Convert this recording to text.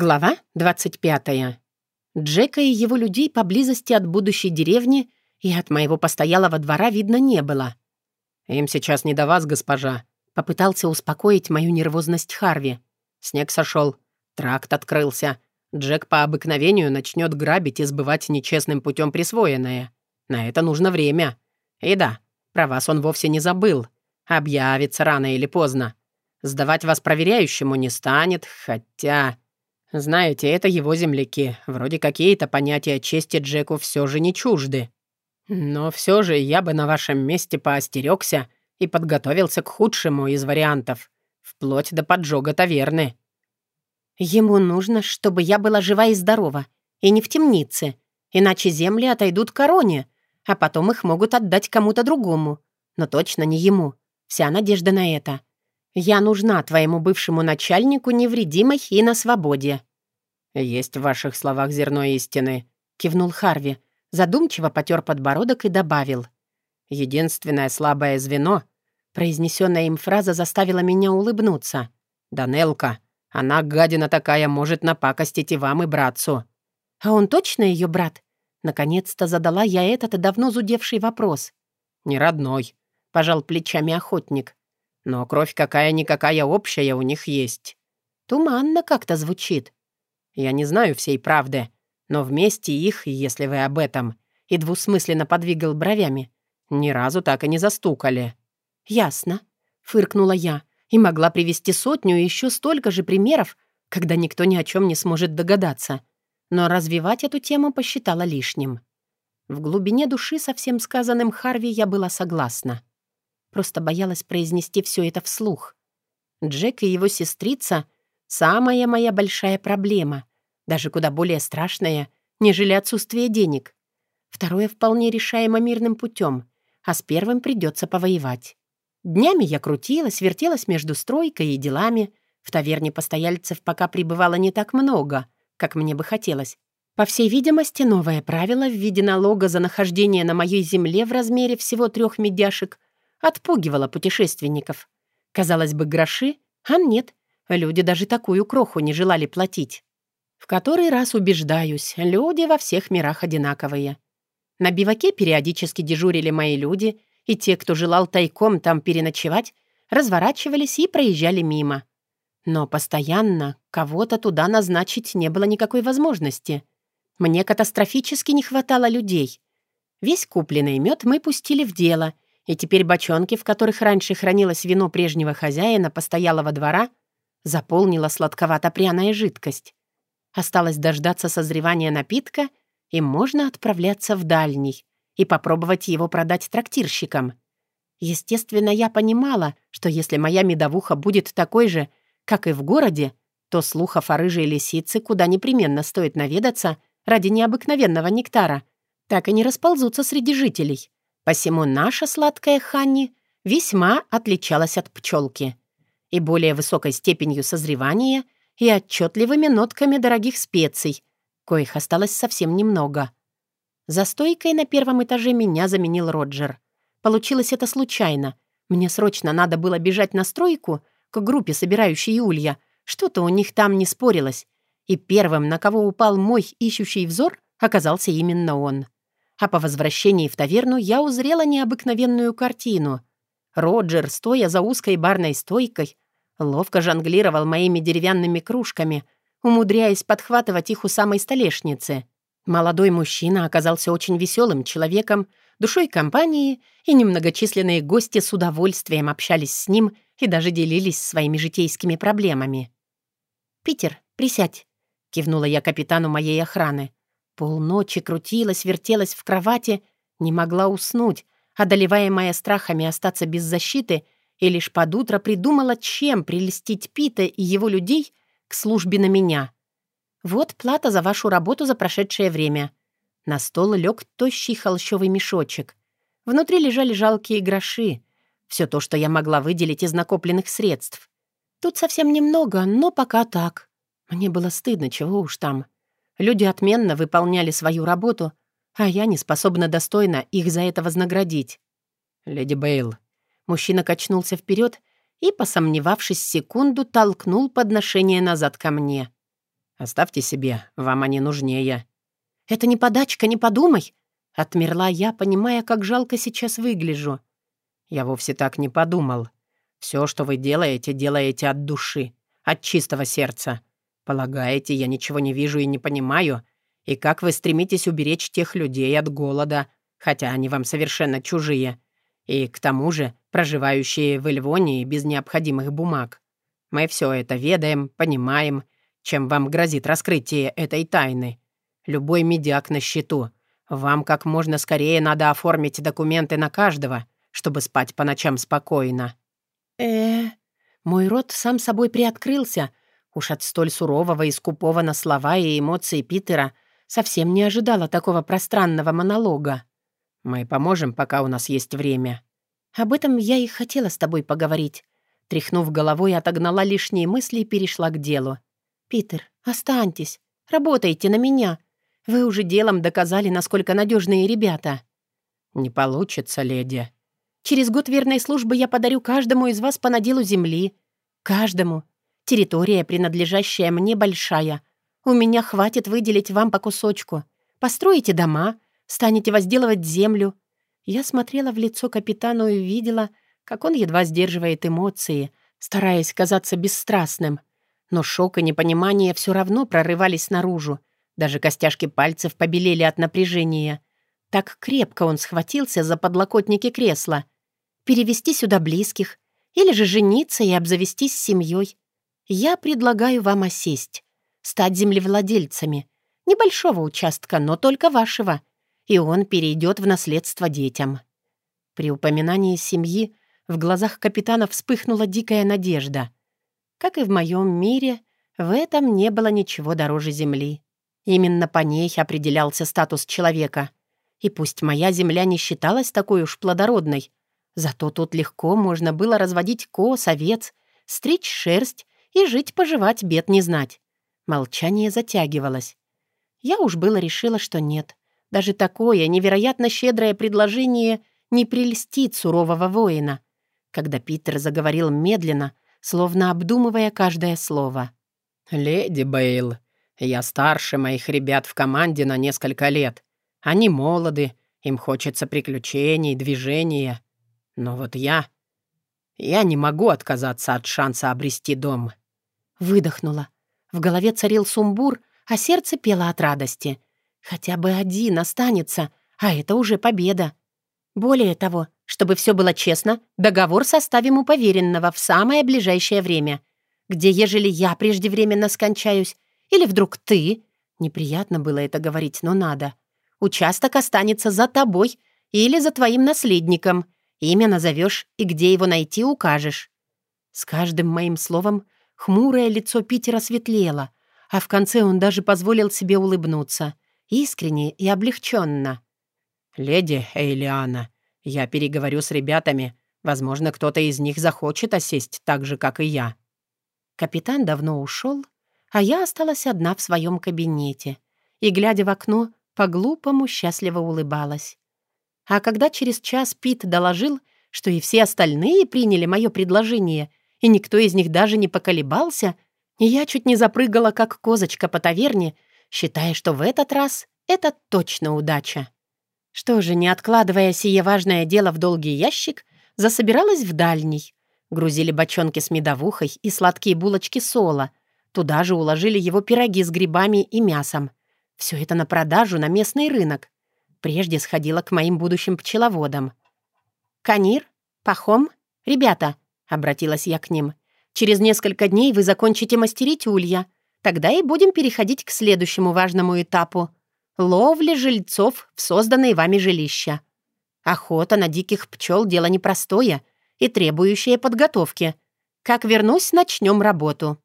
Глава 25. Джека и его людей поблизости от будущей деревни и от моего постоялого двора видно не было. «Им сейчас не до вас, госпожа», — попытался успокоить мою нервозность Харви. «Снег сошел, тракт открылся. Джек по обыкновению начнет грабить и сбывать нечестным путем присвоенное. На это нужно время. И да, про вас он вовсе не забыл. Объявится рано или поздно. Сдавать вас проверяющему не станет, хотя...» Знаете, это его земляки. Вроде какие-то понятия чести Джеку все же не чужды. Но все же я бы на вашем месте поостерегся и подготовился к худшему из вариантов, вплоть до поджога таверны. Ему нужно, чтобы я была жива и здорова, и не в темнице, иначе земли отойдут короне, а потом их могут отдать кому-то другому. Но точно не ему. Вся надежда на это. Я нужна твоему бывшему начальнику невредимой и на свободе». «Есть в ваших словах зерно истины», — кивнул Харви, задумчиво потер подбородок и добавил. «Единственное слабое звено», — произнесенная им фраза заставила меня улыбнуться. «Данелка, она, гадина такая, может напакостить и вам, и братцу». «А он точно ее брат?» Наконец-то задала я этот давно зудевший вопрос. «Не родной», — пожал плечами охотник. Но кровь какая-никакая общая у них есть. Туманно как-то звучит. Я не знаю всей правды, но вместе их, если вы об этом, и двусмысленно подвигал бровями, ни разу так и не застукали. «Ясно», — фыркнула я, и могла привести сотню и еще столько же примеров, когда никто ни о чем не сможет догадаться. Но развивать эту тему посчитала лишним. В глубине души со всем сказанным Харви я была согласна. Просто боялась произнести все это вслух. Джек и его сестрица — самая моя большая проблема, даже куда более страшная, нежели отсутствие денег. Второе вполне решаемо мирным путем, а с первым придется повоевать. Днями я крутилась, вертелась между стройкой и делами. В таверне постояльцев пока пребывало не так много, как мне бы хотелось. По всей видимости, новое правило в виде налога за нахождение на моей земле в размере всего трех медяшек отпугивала путешественников. Казалось бы, гроши, а нет, люди даже такую кроху не желали платить. В который раз убеждаюсь, люди во всех мирах одинаковые. На биваке периодически дежурили мои люди, и те, кто желал тайком там переночевать, разворачивались и проезжали мимо. Но постоянно кого-то туда назначить не было никакой возможности. Мне катастрофически не хватало людей. Весь купленный мед мы пустили в дело — и теперь бочонки, в которых раньше хранилось вино прежнего хозяина постоялого двора, заполнила сладковато-пряная жидкость. Осталось дождаться созревания напитка, и можно отправляться в дальний и попробовать его продать трактирщикам. Естественно, я понимала, что если моя медовуха будет такой же, как и в городе, то слухов о рыжей лисице куда непременно стоит наведаться ради необыкновенного нектара, так и не расползутся среди жителей. Посему наша сладкая Ханни весьма отличалась от пчелки и более высокой степенью созревания и отчетливыми нотками дорогих специй, коих осталось совсем немного. За стойкой на первом этаже меня заменил Роджер. Получилось это случайно. Мне срочно надо было бежать на стройку к группе, собирающей улья. Что-то у них там не спорилось. И первым, на кого упал мой ищущий взор, оказался именно он. А по возвращении в таверну я узрела необыкновенную картину. Роджер, стоя за узкой барной стойкой, ловко жонглировал моими деревянными кружками, умудряясь подхватывать их у самой столешницы. Молодой мужчина оказался очень веселым человеком, душой компании, и немногочисленные гости с удовольствием общались с ним и даже делились своими житейскими проблемами. «Питер, присядь», — кивнула я капитану моей охраны. Полночи крутилась, вертелась в кровати, не могла уснуть, одолеваемая страхами остаться без защиты, и лишь под утро придумала, чем прелестить Пита и его людей к службе на меня. Вот плата за вашу работу за прошедшее время. На стол лег тощий холщовый мешочек. Внутри лежали жалкие гроши. Все то, что я могла выделить из накопленных средств. Тут совсем немного, но пока так. Мне было стыдно, чего уж там. Люди отменно выполняли свою работу, а я не способна достойно их за это вознаградить. «Леди Бейл». Мужчина качнулся вперед и, посомневавшись секунду, толкнул подношение назад ко мне. Оставьте себе, вам они нужнее». «Это не подачка, не подумай!» Отмерла я, понимая, как жалко сейчас выгляжу. «Я вовсе так не подумал. Все, что вы делаете, делаете от души, от чистого сердца. Полагаете, я ничего не вижу и не понимаю? И как вы стремитесь уберечь тех людей от голода, хотя они вам совершенно чужие, и, к тому же, проживающие в Эльвонии без необходимых бумаг? Мы все это ведаем, понимаем, чем вам грозит раскрытие этой тайны. Любой медиак на счету. Вам как можно скорее надо оформить документы на каждого, чтобы спать по ночам спокойно». э Мой рот сам собой приоткрылся. Уж от столь сурового и скупого на слова и эмоции Питера совсем не ожидала такого пространного монолога. «Мы поможем, пока у нас есть время». «Об этом я и хотела с тобой поговорить». Тряхнув головой, отогнала лишние мысли и перешла к делу. «Питер, останьтесь. Работайте на меня. Вы уже делом доказали, насколько надежные ребята». «Не получится, леди». «Через год верной службы я подарю каждому из вас по наделу земли. Каждому. Территория, принадлежащая мне, большая. У меня хватит выделить вам по кусочку. Построите дома, станете возделывать землю». Я смотрела в лицо капитану и видела, как он едва сдерживает эмоции, стараясь казаться бесстрастным. Но шок и непонимание все равно прорывались наружу. Даже костяшки пальцев побелели от напряжения. Так крепко он схватился за подлокотники кресла. Перевести сюда близких или же жениться и обзавестись семьей. Я предлагаю вам осесть, стать землевладельцами. Небольшого участка, но только вашего. И он перейдет в наследство детям. При упоминании семьи в глазах капитана вспыхнула дикая надежда. Как и в моем мире, в этом не было ничего дороже земли. Именно по ней определялся статус человека. И пусть моя земля не считалась такой уж плодородной, зато тут легко можно было разводить коз, овец, стричь шерсть и жить-поживать, бед не знать. Молчание затягивалось. Я уж было решила, что нет. Даже такое невероятно щедрое предложение не прельстит сурового воина. Когда Питер заговорил медленно, словно обдумывая каждое слово. «Леди Бейл, я старше моих ребят в команде на несколько лет. Они молоды, им хочется приключений, движения. Но вот я... Я не могу отказаться от шанса обрести дом». Выдохнула. В голове царил сумбур, а сердце пело от радости. Хотя бы один останется, а это уже победа. Более того, чтобы все было честно, договор составим у поверенного в самое ближайшее время, где, ежели я преждевременно скончаюсь, или вдруг ты, неприятно было это говорить, но надо, участок останется за тобой или за твоим наследником, имя назовешь и где его найти укажешь. С каждым моим словом хмурое лицо Питера светлело, а в конце он даже позволил себе улыбнуться, искренне и облегченно. «Леди Эйлиана», я переговорю с ребятами. Возможно, кто-то из них захочет осесть так же, как и я». Капитан давно ушел, а я осталась одна в своем кабинете и, глядя в окно, по-глупому счастливо улыбалась. А когда через час Пит доложил, что и все остальные приняли мое предложение, и никто из них даже не поколебался, я чуть не запрыгала, как козочка по таверне, считая, что в этот раз это точно удача. Что же, не откладывая сие важное дело в долгий ящик, засобиралась в дальний. Грузили бочонки с медовухой и сладкие булочки сола. Туда же уложили его пироги с грибами и мясом. Все это на продажу на местный рынок. Прежде сходила к моим будущим пчеловодам. «Канир? Пахом? Ребята!» — обратилась я к ним. «Через несколько дней вы закончите мастерить улья. Тогда и будем переходить к следующему важному этапу — ловли жильцов в созданные вами жилища. Охота на диких пчел — дело непростое и требующее подготовки. Как вернусь, начнем работу.